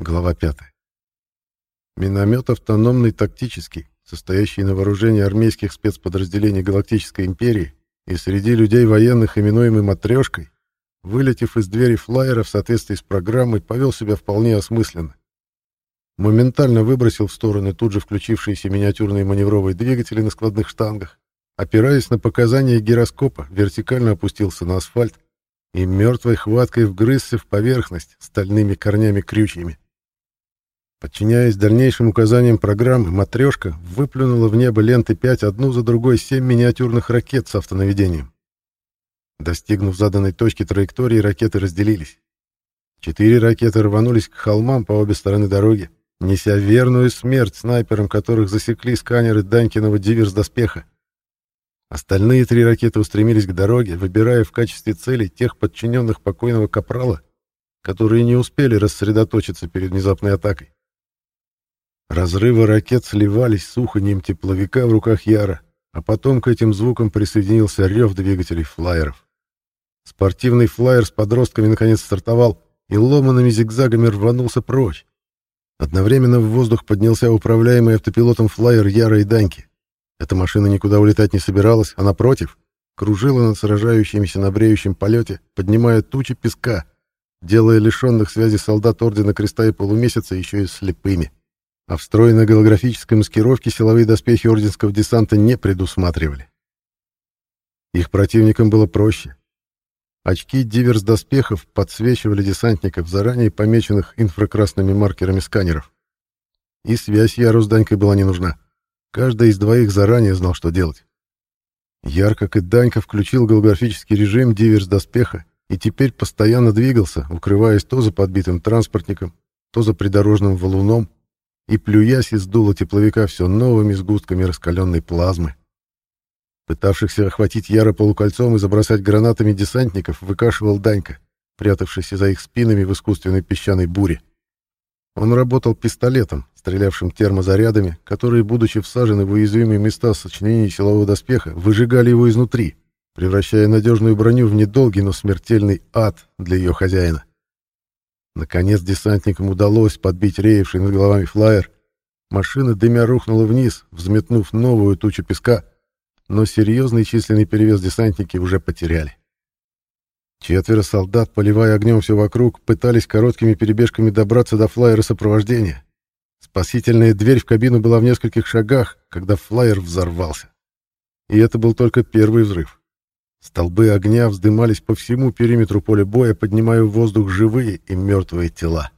Глава 5. Миномет автономный тактический, состоящий на вооружении армейских спецподразделений Галактической империи и среди людей военных, именуемый «матрешкой», вылетев из двери флайера в соответствии с программой, повел себя вполне осмысленно. Моментально выбросил в стороны тут же включившиеся миниатюрные маневровые двигатели на складных штангах, опираясь на показания гироскопа, вертикально опустился на асфальт и мертвой хваткой вгрызся в поверхность стальными корнями-крючьями. Подчиняясь дальнейшим указаниям программы, «Матрешка» выплюнула в небо ленты 5 одну за другой семь миниатюрных ракет с автонаведением. Достигнув заданной точки траектории, ракеты разделились. Четыре ракеты рванулись к холмам по обе стороны дороги, неся верную смерть снайперам, которых засекли сканеры Данькиного диверс-доспеха. Остальные три ракеты устремились к дороге, выбирая в качестве цели тех подчиненных покойного Капрала, которые не успели рассредоточиться перед внезапной атакой. Разрывы ракет сливались с уханьем тепловика в руках Яра, а потом к этим звукам присоединился рев двигателей флайеров. Спортивный флайер с подростками наконец стартовал и ломаными зигзагами рванулся прочь. Одновременно в воздух поднялся управляемый автопилотом флайер Яра и Даньки. Эта машина никуда улетать не собиралась, а напротив, кружила над сражающимися на бреющем полете, поднимая тучи песка, делая лишенных связи солдат Ордена Креста и Полумесяца еще и слепыми а встроенной голографической маскировки силовые доспехи орденского десанта не предусматривали. Их противникам было проще. Очки диверс-доспехов подсвечивали десантников, заранее помеченных инфракрасными маркерами сканеров. И связь Яру с Данькой была не нужна. Каждый из двоих заранее знал, что делать. Яр, как и Данька, включил голографический режим диверс-доспеха и теперь постоянно двигался, укрываясь то за подбитым транспортником, то за придорожным валуном, и, плюясь из дула тепловика все новыми сгустками раскаленной плазмы. Пытавшихся охватить Яра полукольцом и забросать гранатами десантников выкашивал Данька, прятавшийся за их спинами в искусственной песчаной буре. Он работал пистолетом, стрелявшим термозарядами, которые, будучи всажены в уязвимые места сочинений силового доспеха, выжигали его изнутри, превращая надежную броню в недолгий, но смертельный ад для ее хозяина. Наконец десантникам удалось подбить реевший над головами флайер. Машина дымя рухнула вниз, взметнув новую тучу песка, но серьезный численный перевес десантники уже потеряли. Четверо солдат, поливая огнем все вокруг, пытались короткими перебежками добраться до флайера сопровождения. Спасительная дверь в кабину была в нескольких шагах, когда флайер взорвался. И это был только первый взрыв. Столбы огня вздымались по всему периметру поля боя, поднимая в воздух живые и мертвые тела.